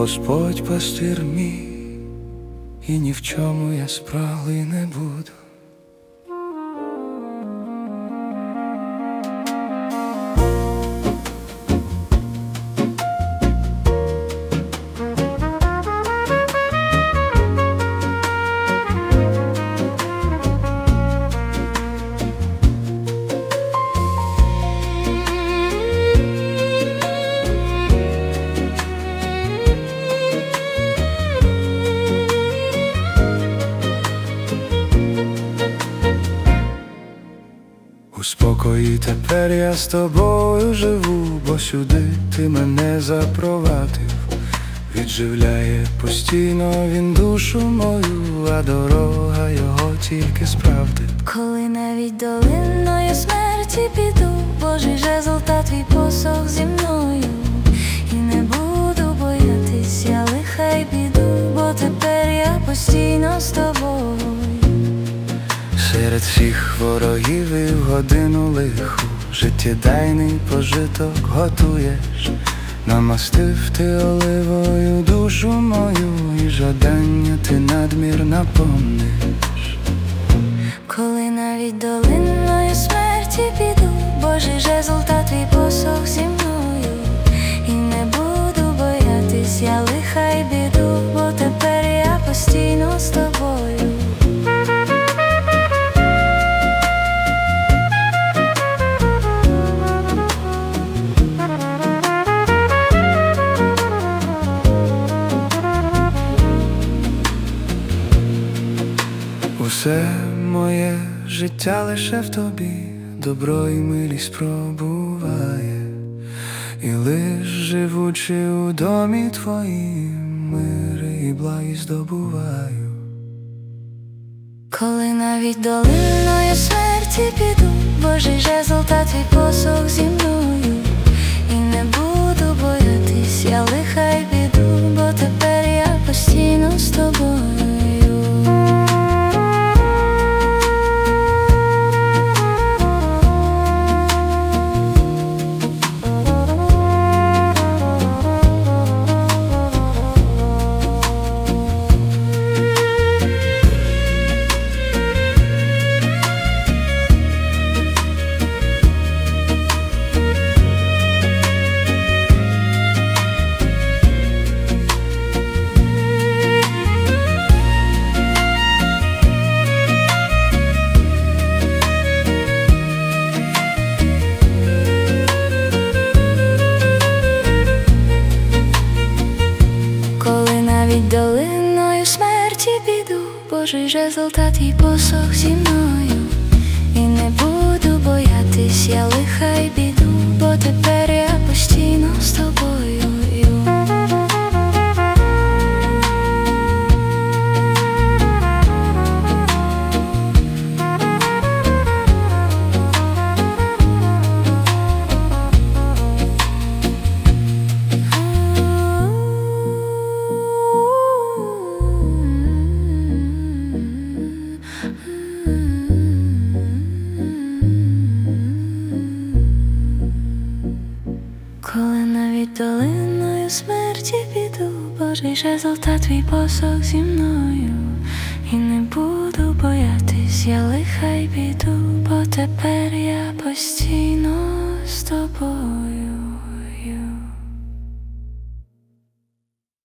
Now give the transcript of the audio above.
Господь пастир мій, і ні в чому я спраглий не буду. У тепер я з тобою живу, бо сюди ти мене запровадив, відживляє постійно він душу мою, а дорога його тільки справди. Коли навіть долиною смерті піду, Божий жезл та твій посох зі мною, і не буду боятись, я лиха й піду, бо тепер я постійно з тобою. Серед всіх ворогів і в годину лиху. Життєдайний пожиток готуєш, намастив ти оливою душу мою, і жадання ти надмір наповниш. Коли навіть долиною смерті піду, Божий та твій посох зі мною, і не буду боятись, я лиха й біду, Усе моє життя лише в тобі, добро і милість пробуває, і лиш живучи у домі твоїм, мир і благість здобуваю. Коли навіть долиною смерті піду, Божий жезл та твій посох піду, Божий жезл та твій посох Божий жезл твій посох зі мною, і не буду боятись, я лиха й піду, бо тепер я постійно з тобою.